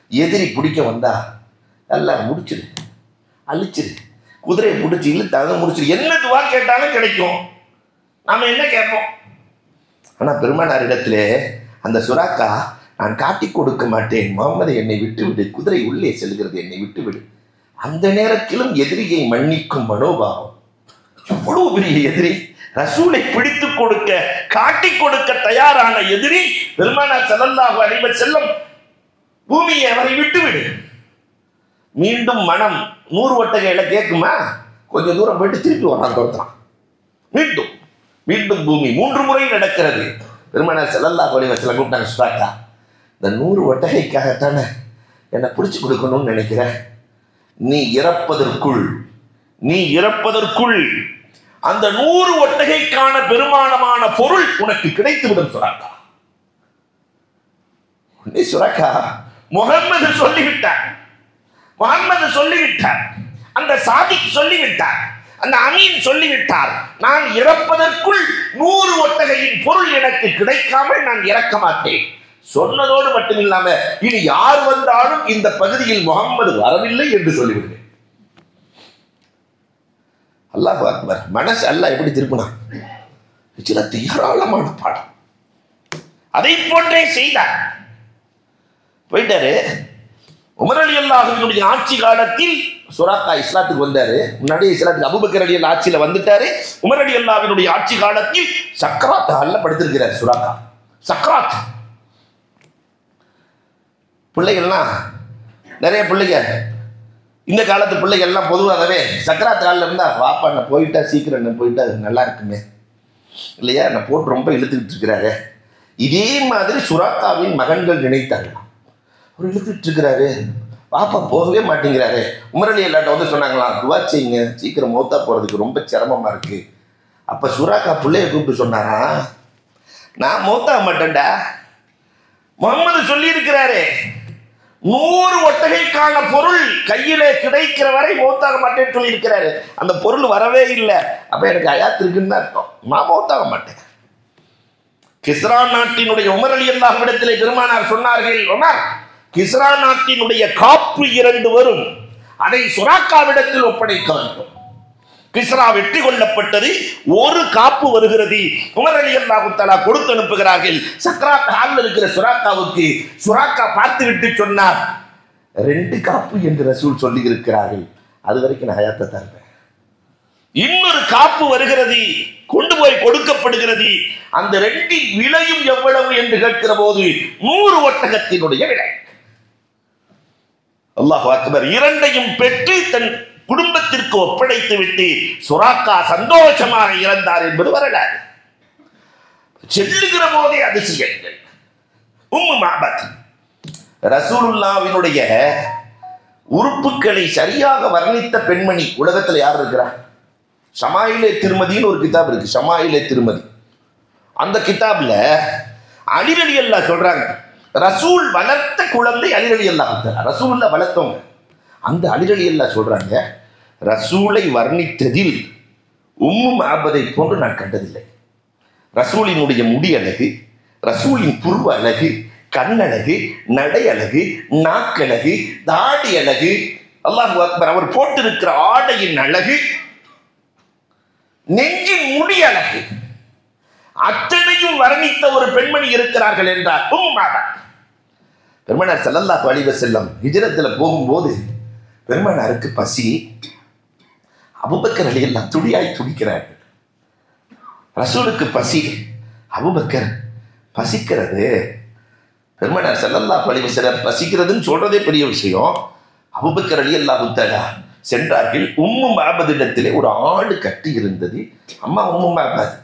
எதிரி பிடிக்க வந்தா எல்லாம் முடிச்சிரு. அழிச்சிரு. குதிரையை பிடிச்சி இழுத்தாங்க முடிச்சிரு. என்ன துவா கேட்டாலும் கிடைக்கும். நாம் என்ன கேட்போம்? ஆனால் பெருமானார் இடத்திலே அந்த சுறாக்கா நான் காட்டி கொடுக்க மாட்டேன். முகமது என்னை விட்டுவிடு. குதிரை உள்ளே செல்கிறது. என்னை விட்டுவிடு. அந்த நேரத்திலும் எதிரியை மன்னிக்கும் மனோபாவம். எவ்வளவு பெரிய எதிரி? ரசூலை பிடித்து கொடுக்க காட்டி கொடுக்க தயாரான எதிரி பெருமானா செல்லல்லாஹு அறிவ செல்லம் பூமியை அவரை விட்டுவிடு. மீண்டும் மனம் நூறு ஒட்டகையில கேட்குமா? கொஞ்ச தூரம் போயிட்டு திருப்பி வரான் தோற்றான் மீண்டும் மீண்டும் பூமி மூன்று முறை நடக்கிறது. பெருமானா செல்லல்லா அலைவ செல்லம் கூப்பிட்டாங்க சுதாக்கா இந்த நூறு ஒட்டகைக்காகத்தானே என்னை பிடிச்சி கொடுக்கணும்னு நினைக்கிறேன் நீ இறப்பதற்குள் நீ இறப்பதற்குள் அந்த நூறு ஒட்டகைக்கான பெருமானமான பொருள் உனக்கு கிடைத்துவிடும் சுராக்கா. நீ சுராக்கா? முகம்மது சொல்லிவிட்டார். முகம்மது சொல்லிவிட்டார். அந்த சாதிக் சொல்லிவிட்டார். அந்த அமீன் சொல்லிவிட்டார். நான் இறப்பதற்குள் நூறு ஒட்டகையின் பொருள் எனக்கு கிடைக்காமல் நான் இறக்க மாட்டேன். சொன்னதோடு மட்டும் இல்லாம இனி யார் வந்தாலும் இந்த பகுதியில் முகம்மது வரவில்லை என்று சொல்லிவிடுவேன். அல்லாஹ் அக்பர் மனசு அல்லாஹ் எப்படி திருப்பினா? சில ஏராளமான பாடம். அதை போன்றே செய்தார். போயிட்டாரு. உமர் அலி அல்லாஹினுடைய ஆட்சி காலத்தில் சுராத்தா இஸ்லாத்துக்கு வந்தாரு. முன்னாடி இஸ்லாத்துக்கு அபுபக்கர் அலி அல்லா ஆட்சியில வந்துட்டாரு. உமர் அலி அல்லாஹினுடைய ஆட்சி காலத்தில் சக்கராத் அல்ல படுத்திருக்கிறார் சுராத்தா. சக்கராத். பிள்ளைகள்லாம் நிறைய பிள்ளைங்க இந்த காலத்து பிள்ளைகள்லாம் பொதுவாகவே சக்கராத் காலில் இருந்தால் வாப்பா நான் போயிட்டா சீக்கிரம் நான் போயிட்டா அது நல்லா இருக்குமே. இல்லையா? நான் போட்டு ரொம்ப இழுத்துக்கிட்டு இருக்கிறாரு. இதே மாதிரி சுராக்காவின் மகன்கள் நினைத்தாங்க அவர் இழுத்துட்டு இருக்கிறாரு. பாப்பா போகவே மாட்டேங்கிறாரு. உமரலி எல்லாட்ட வந்து சொன்னாங்களாம் துவா செய்யுங்க சீக்கிரம் மௌத்தா போகிறதுக்கு ரொம்ப சிரமமாக இருக்குது அப்போ சுராக்கா பிள்ளைய கூப்பிட்டு சொன்னாரா நான் மௌத்தாக மாட்டேன்டா. முகமது சொல்லியிருக்கிறாரே நூறு ஒட்டகைக்கான பொருள் கையிலே கிடைக்கிற வரை மௌத்தாக மாட்டேன்னு சொல்லி இருக்கிறாரு அந்த பொருள் வரவே இல்லை. அப்ப எனக்கு அயாத் இருக்குன்னு தான் அர்த்தம். நான் மௌத்தாக மாட்டேன். கிஸ்ரா நாட்டினுடைய உமர் அலி அல்லாஹ்விடத்திலே பெருமானார் சொன்னார்கள் உமர் கிஸ்ரா நாட்டினுடைய காப்பு இரண்டு வரும். அதை சுராக்காவிடத்தில் ஒப்படைக்க வேண்டும். கிஸ்ரா வெற்றி கொள்ளப்பட்டது ஒரு காப்பு வருகிறது. உமர் அலி அல்லாஹு கொடுத்து அனுப்புகிறார்கள். சக்ராத் ஹாலில் இருக்கிற சுராக்காவுக்கு. சுராக்கா பார்த்து விட்டு சொன்னார். ரெண்டு காப்பு என்று ரசூல் சொல்லி இருக்கிறார்கள் அது வரைக்கும் நான் ஹயாத்தை தருவேன் இன்னொரு காப்பு வருகிறது. கொண்டு போய் கொடுக்கப்படுகிறது. அந்த ரெண்டு விலையும் எவ்வளவு என்று கேட்கிற போது நூறு ஒட்டகத்தினுடைய விலை. அல்லாஹ் அக்பர் இரண்டையும் பெற்று தன் குடும்பத்திற்கு ஒப்படைத்து விட்டு சுராக்கா சந்தோஷமாக இறந்தார் என்பது வரலாறு. செல்லுகிற போதே அதிசயங்கள். உம்மு மாபத் ரசூலுல்லாவினுடைய உறுப்புகளை சரியாக வர்ணித்த பெண்மணி உலகத்தில் யார் இருக்கிறா? ஷமாயிலே திருமதின்னு ஒரு கிதாப் இருக்கு ஷமாயிலே திருமதி. அந்த கிதாப்ல அலிரலி அல்லா சொல்றாங்க ரசூல் வளர்த்த குழந்தை அலிரலி அல்லா ரசூல்ல வளர்த்தவங்க. அந்த அலிரலி அல்லா ரசூலை வர்ணித்ததில் உம்மும் ஆபதை போன்று நான் கண்டதில்லை. ரசூலினுடைய முடி அழகு ரசூலின் புருவ அழகு கண்ணழகு நடை அழகு நாக்கழகு தாடி அழகு அல்லாஹு அக்பர் அவர் போட்டிருக்கிற ஆடையின் அழகு நெஞ்சின் முடி அழகு. அத்தனையும் வர்ணித்த ஒரு பெண்மணி இருக்கிறார்கள் என்றார் பெருமனார் ஸல்லல்லாஹு அலைஹி செல்லம் ஹிஜரத்தில் போகும்போது பெருமனாருக்கு பசி. அபுபக்கர் அலியெல்லாம் துடியாய் துடிக்கிறார்கள். ரசூலுக்கு பசி. அபுபக்கர் பசிக்கிறது. பெருமனார் செல்லல்லா பழிவு சிலர் பசிக்கிறதுன்னு சொல்றதே பெரிய விஷயம். அபுபக்கர் அல்லா புத்தடா சென்றார்கள். உம்மு மாபதிடத்திலே ஒரு ஆடு கட்டி இருந்தது. அம்மா உம்மு மாபத்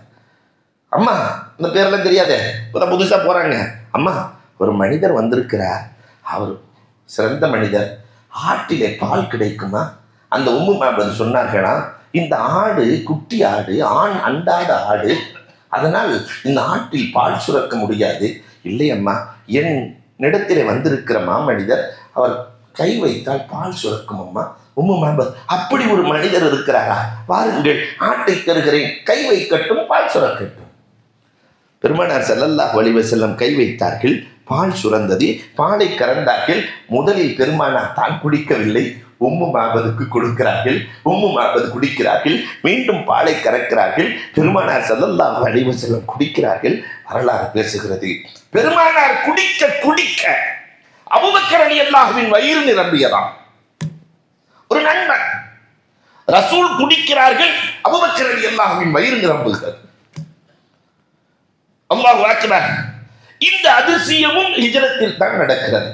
அம்மா இந்த பேரெல்லாம் தெரியாதே? இப்பதான் புதுசா போறாங்க. அம்மா ஒரு மனிதர் வந்திருக்கிறார். அவர் சிறந்த மனிதர். ஆட்டிலே பால் கிடைக்குமா? அந்த உம்மு மாபது சொன்னார்களா இந்த ஆடு குட்டி ஆடு ஆண் அண்டாத ஆடு அதனால் இந்த ஆட்டில் பால் சுரக்க முடியாது. இல்லையம்மா என் இடத்திலே வந்திருக்கிற மாமனிதர் அவர் கை வைத்தால் பால் சுரக்கும் அம்மா. உம்மு மாபத் அப்படி ஒரு மனிதர் இருக்கிறாரா? வாருங்கள் ஆட்டை தருகிறேன். கை வைக்கட்டும் பால் சுரக்கட்டும். பெருமானார் செல்லல்லா வலிவ செல்லம் கை வைத்தார்கள். பால் சுரந்தது. பாலை கறந்தார்கள். முதலில் பெருமானார் தான் குடிக்கவில்லை. உம்மு மாபதுக்கு கொடுக்கிறார்கள். உம்மு மாபது குடிக்கிறார்கள். மீண்டும் பாலை கறக்கிறார்கள். பெருமானார் ஸல்லல்லாஹு அலைஹி வஸல்லம் குடிக்கிறார்கள். வரலாறு பேசுகிறது. பெருமானார் குடிக்க குடிக்க அபுபக்கரணி அல்லாஹுவின் வயிறு நிரம்பியதாம். ஒரு நண்பன் ரசூல் குடிக்கிறார்கள். அபுபக்கரணி அல்லாஹுவின் வயிறு நிரம்புகிறது. அல்லாஹ் அக்பர் இந்த அதிசயமும் ஹிஜரத்தில் தான் நடக்கிறது.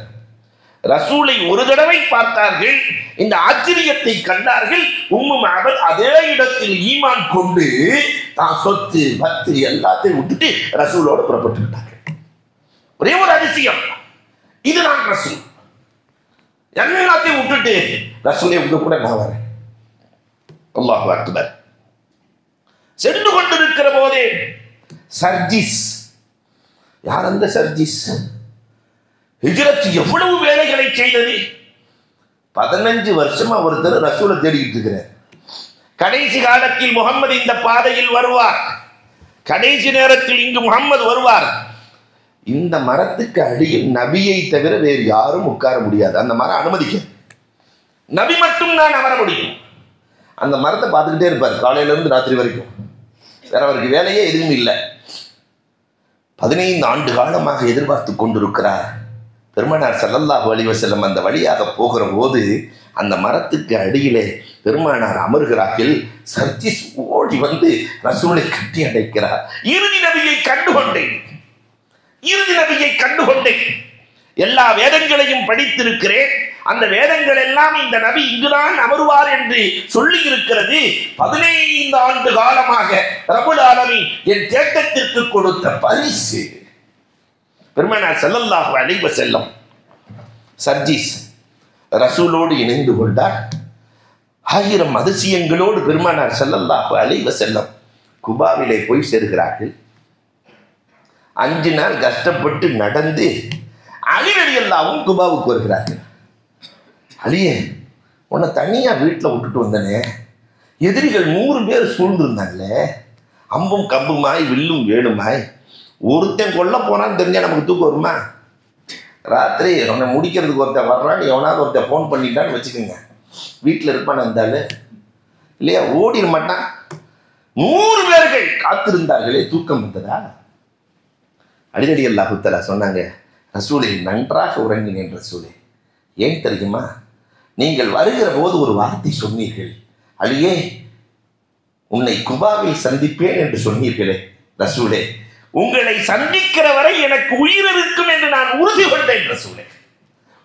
ரசூலை ஒரு தடவை பார்த்தார்கள் இந்த ஆச்சரியத்தை கண்டார்கள் உம்மு மாபல் அதே இடத்தில் ஈமான் கொண்டு தான் சொத்து பத்து எல்லாத்தையும் விட்டுட்டு ரசூலோடு புறப்பட்டு விட்டார்கள். ஒரே ஒரு அதிசயம். இதுதான் ரசூல். எல்லாத்தையும் விட்டுட்டு ரசூலை உங்க கூட நான் வரேன். அல்லாஹ் அக்பர். சென்று கொண்டிருக்கிற போதே சர்ஜிஸ் யார் அந்த சர்ஜிஸ்? ஹிஜ்ரத் எவ்வளவு வேலைகளை செய்தது? பதினஞ்சு வருஷமா ஒருத்தர் ரசூலை தேடிக்கிட்டு இருக்கிறார். கடைசி காலத்தில் முகம்மது இந்த பாதையில் வருவார். கடைசி நேரத்தில் இங்கு முகம்மது வருவார். இந்த மரத்துக்கு அடியில் நபியை தவிர வேறு யாரும் உட்கார முடியாது. அந்த மரம் அனுமதிக்க நபி மட்டும் தான் அமர முடியும். அந்த மரத்தை பார்த்துக்கிட்டே இருப்பார். காலையில இருந்து ராத்திரி வரைக்கும். வேற அவருக்கு வேலையே எதுவும் இல்லை. பதினைந்து ஆண்டு காலமாக எதிர்பார்த்து கொண்டிருக்கிறார். பெருமானார் ஸல்லல்லாஹு அலிவசல்லம் அந்த வழியாக போகிற போது அந்த மரத்துக்கு அடியிலே பெருமானார் அமர்கிறார்கள். சர்ஜிஸ் ஓடி வந்து ரசூலை கட்டி அடைக்கிறார். இறுதி நபியை கண்டுகொண்டேன். இறுதி நபியை கண்டுகொண்டேன். எல்லா வேதங்களையும் படித்திருக்கிறேன். அந்த வேதங்கள் எல்லாம் இந்த நபி இங்குதான் அமருவார் என்று சொல்லி இருக்கிறது பதினைந்து ஆண்டு காலமாக ரபுல் ஆலமி என் தேட்டத்திற்கு கொடுத்த பரிசு. பெருமனார் செல்லல்லாக அழைவ செல்லம் சர்ஜீஸ் ரசூலோடு இணைந்து கொண்டார். ஆயிரம் அதிசயங்களோடு பெருமானார் செல்லல்லாக அழைவ செல்லம் குபாவிலே போய் சேர்கிறார்கள். அஞ்சு நாள் கஷ்டப்பட்டு நடந்து அலிரடி எல்லாவும் குபாவுக்கு வருகிறார்கள். அழியே உன்னை தனியாக வீட்டில் விட்டுட்டு வந்தனே. எதிரிகள் நூறு பேர் சூழ்ந்துருந்தாங்களே. அம்பும் கம்புமாய் வில்லும் வேணுமாய் ஒருத்தன் கொல்ல போனான்னு தெரிஞ்சா நமக்கு தூக்கம் வருமா? ராத்திரி அவனை முடிக்கிறதுக்கு ஒருத்தன் வர்றான்னு எவனாவது ஒருத்தன் ஃபோன் பண்ணிட்டான்னு வச்சுக்கோங்க. வீட்டில் இருப்பான் இருந்தாலும் இல்லையா? ஓடிட மாட்டான். நூறு பேர்கள் காத்திருந்தார்களே தூக்கம் வந்ததா? அடிதடி அல்லாஹுத்தலா சொன்னாங்க ரசூலை நன்றாக உறங்கினேன் ரசூலை. ஏன் தெரியுமா? நீங்கள் வருகிற போது ஒரு வார்த்தை சொன்னீர்கள். அழியே உன்னை குபாவில் சந்திப்பேன் என்று சொன்னீர்களே ரசூலே. உங்களை சந்திக்கிற வரை எனக்கு உயிர் இருக்கும் என்று நான் உறுதி கொண்டேன் ரசூலே.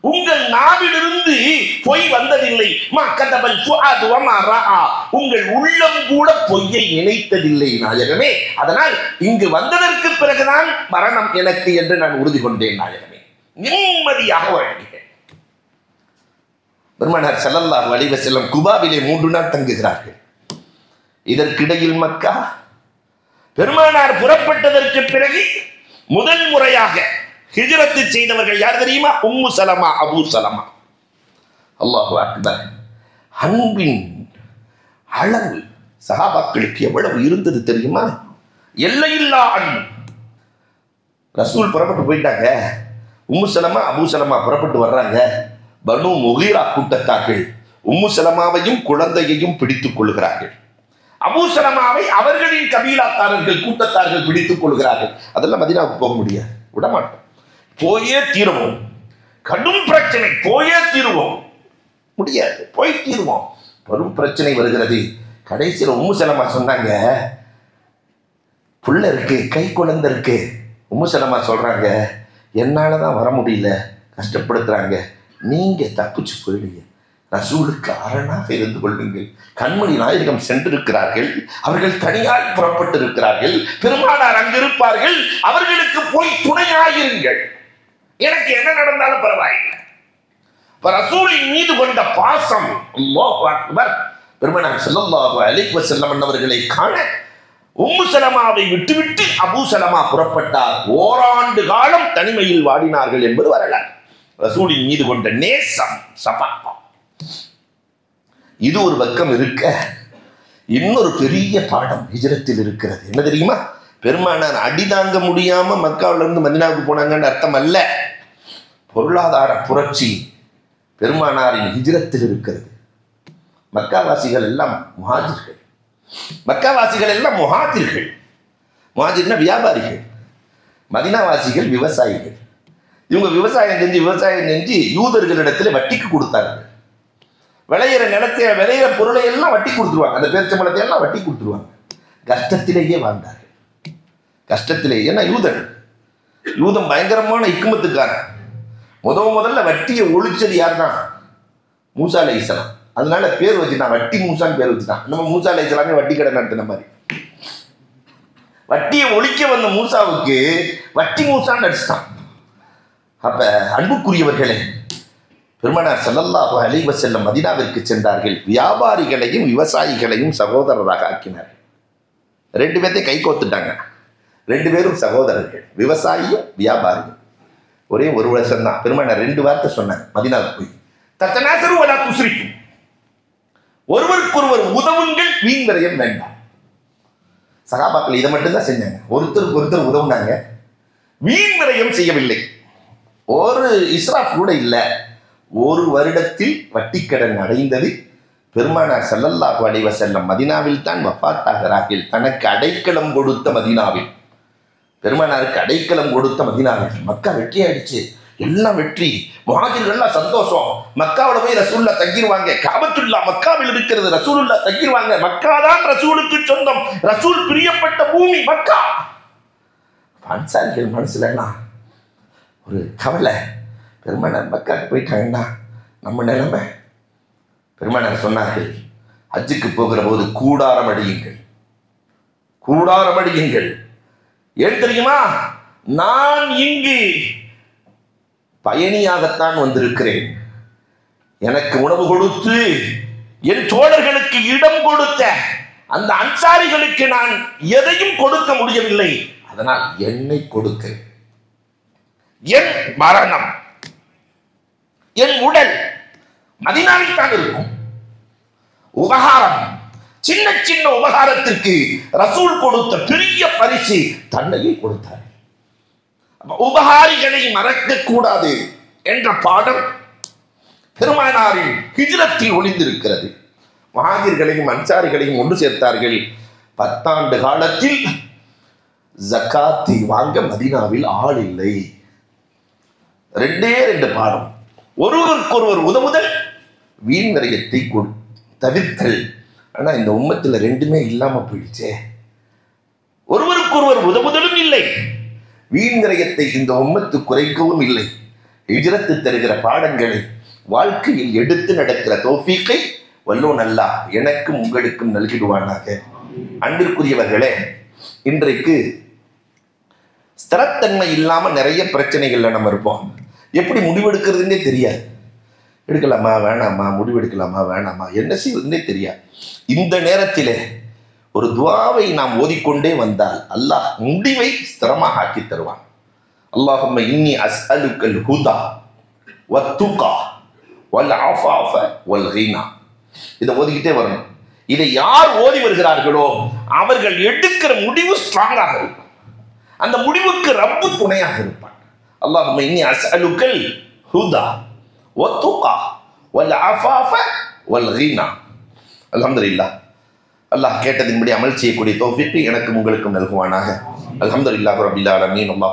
உங்கள் நாவிலிருந்து பொய் வந்ததில்லை. மா கதபல் உங்கள் உள்ளம் கூட பொய்யை நினைத்ததில்லை நாயகமே. அதனால் இங்கு வந்ததற்கு பிறகுதான் மரணம் எனக்கு என்று நான் உறுதி கொண்டேன் நாயகமே. நிம்மதியாக உறங்கினேன் பெருமானார் செல்லல்லா அலைஹி செல்லம் குபாவிலே மூன்று நாள் தங்குகிறார்கள். இதற்கிடையில் மக்கா பெருமானார் புறப்பட்டதற்கு பிறகு முதல் முறையாக ஹிஜரத்து செய்தவர்கள் யார் தெரியுமா? Umm Salama Abu Salama. அல்லாஹு அக்பர். அன்பின் அளவு சஹாபாக்களுக்கு எவ்வளவு இருந்தது தெரியுமா? எல்லையில்லா அன்பு. ரசூல் புறப்பட்டு போயிட்டாங்க. உம்மு சலமா அபு சலமா புறப்பட்டு வர்றாங்க. பனு முகீரா கூட்டத்தார்கள் உம்மு சலமாவையும் குழந்தையையும் பிடித்துக் கொள்கிறார்கள். அபூசலமாவை அவர்களின் கபீலாத்தாரர்கள் கூட்டத்தார்கள் பிடித்துக் கொள்கிறார்கள். அதெல்லாம் மதினாவுக்கு போக முடியாது. விடமாட்டோம். போயே தீருவோம். கடும் பிரச்சனை போயே தீருவோம். முடியாது. போய் தீருவோம். பெரும் பிரச்சனை வருகிறது. கடைசியில் உம்முசலமா சொன்னாங்க புள்ள இருக்கு கை குழந்தை இருக்கு. உம்மு செலமா சொல்றாங்க என்னால தான் வர முடியல. கஷ்டப்படுத்துறாங்க. நீங்க தப்பிச்சு போயிடுங்க. ரசூலுக்கு அரணாக இருந்து கொள்ளுங்கள். கண்மணி நாயகம் சென்றிருக்கிறார்கள். அவர்கள் தனியாய் புறப்பட்டு இருக்கிறார்கள் பெருமானார் அங்கிருப்பார்கள். அவர்களுக்கு போய் துணையாயிருங்கள். எனக்கு என்ன நடந்தாலும் பரவாயில்லை. இப்ப ரசூலின் மீது கொண்ட பாசம் அக்பர். பெருமனார் ஸல்லல்லாஹு அலைஹி வஸல்லம் அவர்களை காண உம்மு சலமாவை விட்டுவிட்டு அபு சலமா புறப்பட்டார். ஓராண்டு காலம் தனிமையில் வாடினார்கள் என்பது வரலாறு. ரசூலின் மீது கொண்ட நேசம் சபாபம் இது ஒரு பக்கம் இருக்க இன்னொரு பெரிய பாடம் ஹிஜரத்தில் இருக்கிறது. என்ன தெரியுமா? பெருமானார் அடி தாங்க முடியாம மக்காவில இருந்து மதினாவுக்கு போனாங்கன்னு அர்த்தம் அல்ல. பொருளாதார புரட்சி பெருமானாரின் ஹிஜரத்தில் இருக்கிறது. மக்காவாசிகள் எல்லாம் முஹாஜிர்கள். மக்காவாசிகள் எல்லாம் முஹாஜிர்கள். முஹாஜிர்னா வியாபாரிகள். மதினாவாசிகள் விவசாயிகள். இவங்க விவசாயம் செஞ்சு விவசாயம் செஞ்சு யூதர்களிடத்துல வட்டிக்கு கொடுத்தாங்க. விளையிற நிலத்தை விளையிற பொருளை எல்லாம் வட்டி கொடுத்துருவாங்க. அந்த பேச்சம்பளத்தை எல்லாம் வட்டி கொடுத்துருவாங்க. கஷ்டத்திலேயே வாழ்ந்தார்கள். கஷ்டத்திலேயே ஏன்னா யூதன் பயங்கரமான இக்குமத்துக்காரன். முத முதல்ல வட்டியை ஒழிச்சது யார் தான் மூசா அலை இஸ்லாம் அதனால பேர் வச்சுட்டான். வட்டி மூசான்னு பேர் வச்சுட்டான். நம்ம மூசா அலை இஸ்லாமே வட்டி கடை நடத்தின மாதிரி. வட்டியை ஒழிக்க வந்த மூசாவுக்கு வட்டி மூசான்னு அடிச்சிட்டான். அப்போ அன்புக்குரியவர்களே பெருமனார் ஸல்லல்லாஹு அலைவ செல்லம் மதீனாவிற்கு சென்றார்கள். வியாபாரிகளையும் விவசாயிகளையும் சகோதரராக ஆக்கினார்கள் ரெண்டு பேர்த்தையும் கை கோத்துட்டாங்க. ரெண்டு பேரும் சகோதரர்கள் விவசாயியும் வியாபாரியும். ஒரே ஒரு வருஷம் தான் பெருமானார் ரெண்டு வார்த்தை சொன்னாங்க மதினாவுக்கு போய். தத்தனாசரு வலா துசுரிக்கும் ஒருவருக்கொருவர் உதவுங்கள் வீண் வேண்டாம். சகாபாக்கள் இதை மட்டும்தான் செஞ்சாங்க. ஒருத்தருக்கு ஒருத்தர் உதவுனாங்க. வீண் விரயம் செய்யவில்லை. ஒரு இஸ்ராஃப் கூட இல்லை. ஒரு வருடத்தில் வட்டிக்கடன் அடைந்தது. பெருமானார் செல்லல்லா அலைஹி செல்லம் மதீனாவில் தான் வஃத்தாகிறார்கள். தனக்கு அடைக்கலம் கொடுத்த மதினாவில். பெருமானாருக்கு அடைக்கலம் கொடுத்த மதினாவில். மக்கா வெற்றி ஆயிடுச்சு. எல்லாம் வெற்றி. முஹாஜிர்கள் சந்தோஷம். மக்காவோட போய் ரசூல்லா தங்கிடுவாங்க காபத்துல்லா மக்காவில் இருக்கிறது ரசூலுல்லா தங்கிடுவாங்க மக்கா தான் ரசூலுக்கு சொந்தம். ரசூல் பிரியப்பட்ட பூமி மக்கா. அன்சாரிகள் மனசுல எல்லாம் ஒரு கவலை. பெருமானார் மக்காவுக்கு போயிட்டாங்கன்னா நம்ம நிலைமை? பெருமானார் சொன்னார்கள் ஹஜ்ஜுக்கு போகிற போது கூடாரம் அடியுங்கள். கூடாரம் அடியுங்கள். ஏன் தெரியுமா? நான் இங்கு பயணியாகத்தான் வந்திருக்கிறேன். எனக்கு உணவு கொடுத்து என் தோழர்களுக்கு இடம் கொடுத்த அந்த அன்சாரிகளுக்கு நான் எதையும் கொடுக்க முடியவில்லை. அதனால் என்னை கொடுக்கிறேன் என் மரணம். என் உடல். மதினாவில் தான் இருக்கும். உபகாரம். சின்ன சின்ன உபகாரத்திற்கு ரசூல் கொடுத்த பெரிய பரிசு தன்னையே கொடுத்தார். உபகாரிகளை மறக்க கூடாது என்ற பாடம் பெருமானாரின் ஹிஜ்ரத்தில் ஒளிந்திருக்கிறது. மகாஜிர்களையும் அன்சாரிகளையும் ஒன்று சேர்த்தார்கள். பத்தாண்டு காலத்தில் ஜக்காத்தை வாங்க மதினாவில் ஆள் இல்லை. ரெண்டே ரெண்டு பாடம். ஒருவருக்கொருவர் உதவுதல் வீண் விரயத்தை கொடு- தவிர்த்தல். ஆனா இந்த உம்மத்துல ரெண்டுமே இல்லாம போயிடுச்சே. ஒருவருக்கொருவர் உதவுதலும் இல்லை வீண் விரயத்தை இந்த உம்மத்து குறைக்கவும் இல்லை. எஜிரத்து தருகிற பாடங்களை வாழ்க்கையில் எடுத்து நடக்கிற தோஃபீக்கை வல்லோ நல்லா எனக்கும் உங்களுக்கும் நல்கிடுவானாக. அன்பிற்குரியவர்களே இன்றைக்கு ஸ்திரத்தன்மை இல்லாம நிறைய பிரச்சனைகள்ல நம்ம இருப்போம். எப்படி முடிவெடுக்கிறதுனே தெரியாது. எடுக்கலாமா வேணாமா முடிவெடுக்கலாமா வேணாமா என்ன செய்வதுன்னே தெரியாது. இந்த நேரத்திலே ஒரு துவாவை நாம் ஓதிக்கொண்டே வந்தால் அல்லாஹ் முடிவை ஸ்திரமாக ஆக்கி தருவான். அல்லாஹும்ம இன்னி அஸ்அலுக்கல் ஹுதா வத்துகா வல் ஆஃபாஃப வல் ஹீனா இதை ஓதிக்கிட்டே வரணும். இதை யார் ஓதி வருகிறார்களோ அவர்கள் எடுக்கிற முடிவு ஸ்ட்ராங்காக இருக்கும். அந்த முடிவுக்கு ரப்பு துணையாக இருப்பான். அல்லாஹும்ம இன்னி அஸ்அலுக்கல் ஹுதா வத்துகா வல் ஆஃபாஃப வல் ஹீனா அல்ஹம்துலில்லாஹ் அல்லாஹ் கேட்டதின்படி அமல் செய்யக்கூடிய தௌஃபிக்கு எனக்கும் உங்களுக்கும் நல்குவானாக. அல்ஹம்துலில்லாஹி ரபில் ஆலமீன். அல்லாஹ்